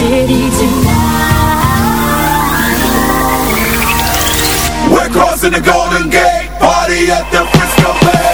city tonight. We're crossing the Golden Gate, party at the Frisco Bay.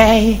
zij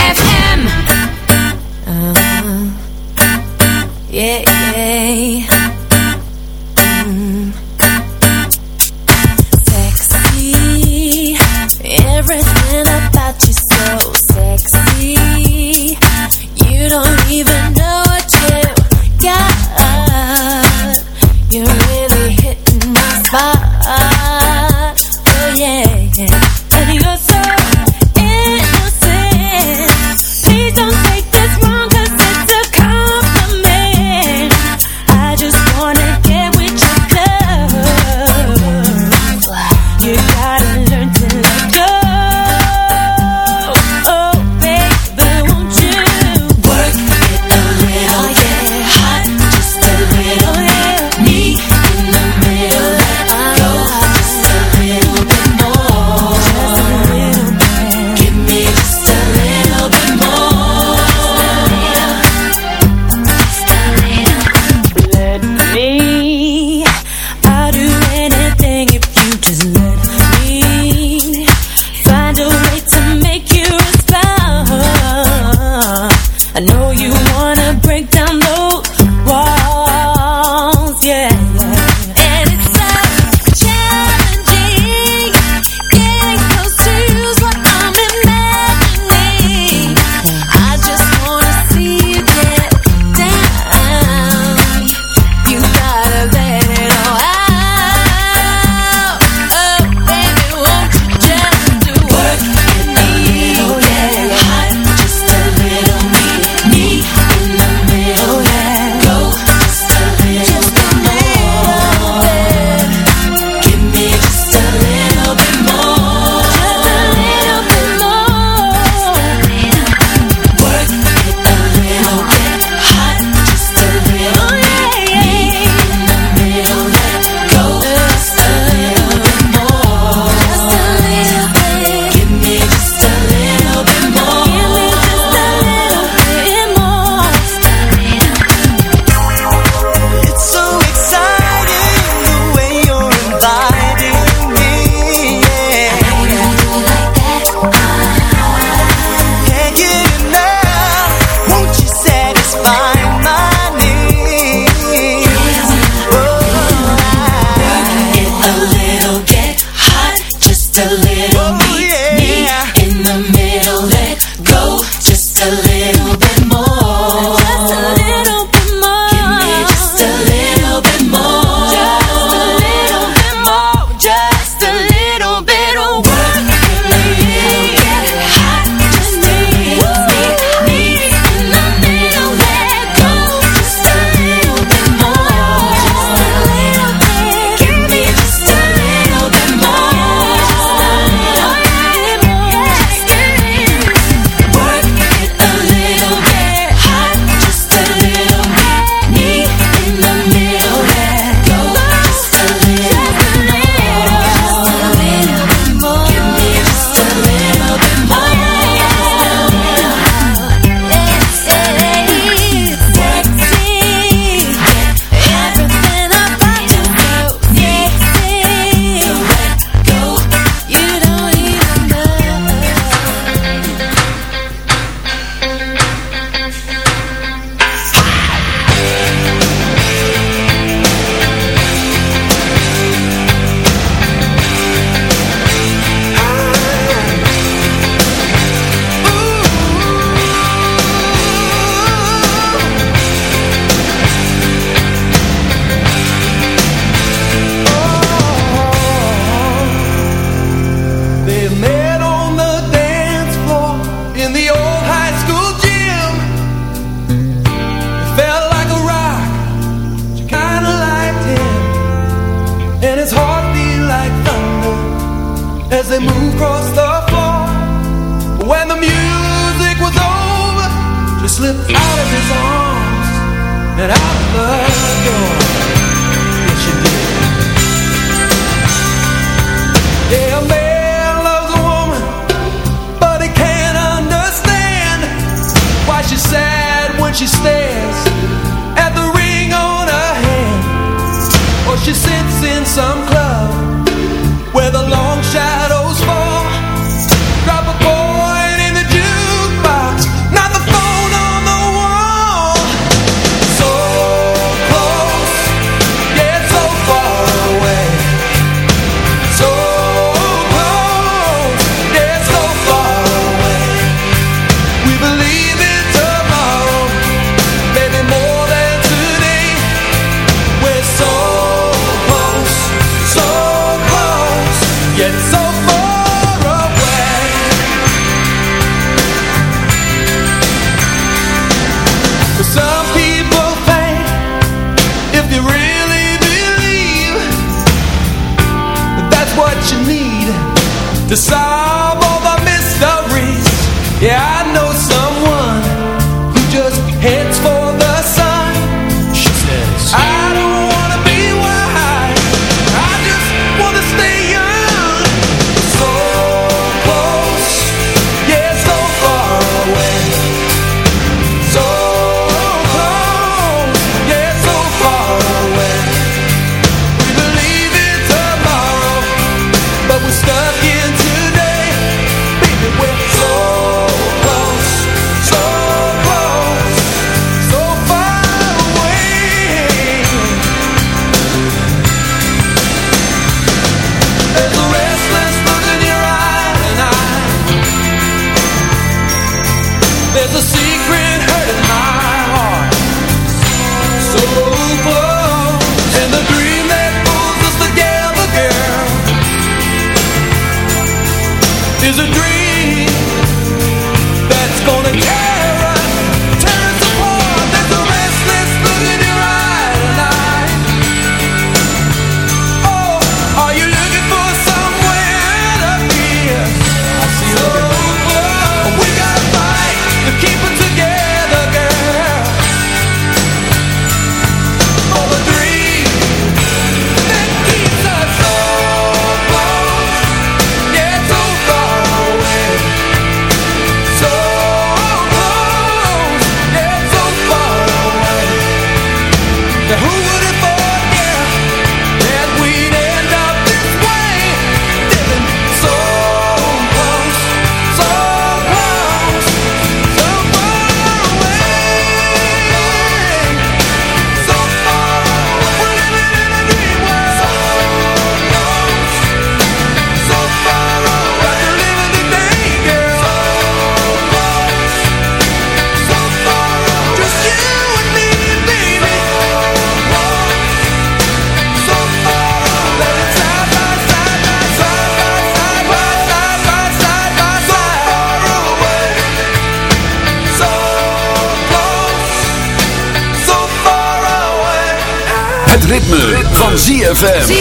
ZFM.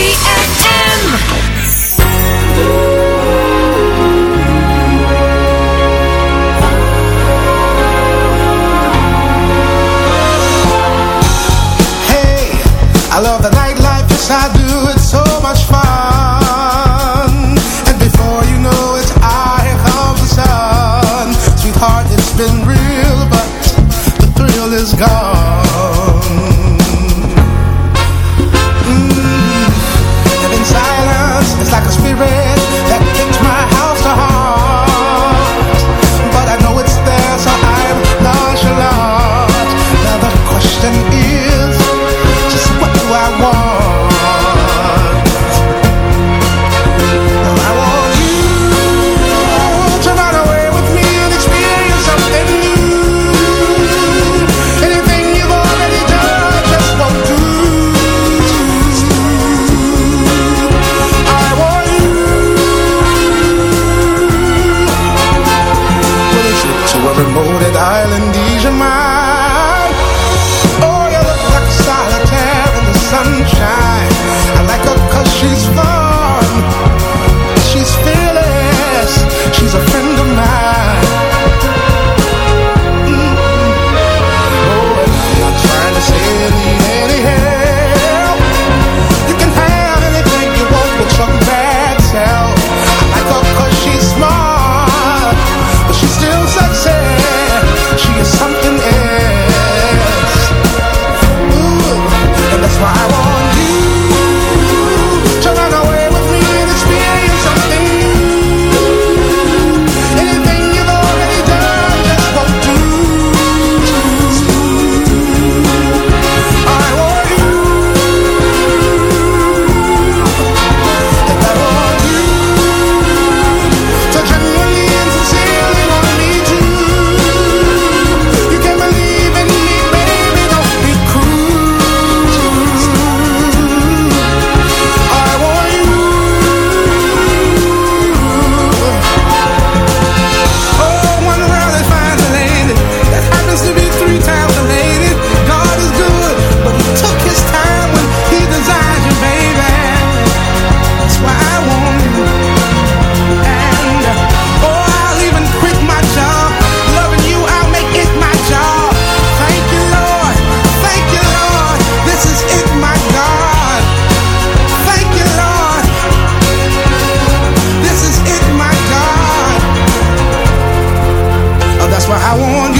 Why I want you.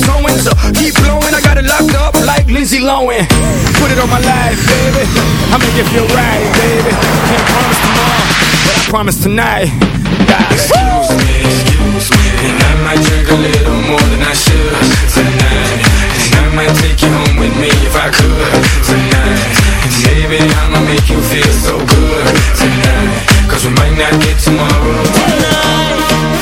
Silent, so I'm tiptoeing. So keep blowing, I got it locked up like Lindsay Lohan. Put it on my life, baby. I make it feel right, baby. Can't promise tomorrow, but I promise tonight. God, excuse me, excuse me. And I might drink a little more than I should tonight. And I might take you home with me if I could tonight. And baby, I'ma make you feel so good tonight. Cause we might not get tomorrow. I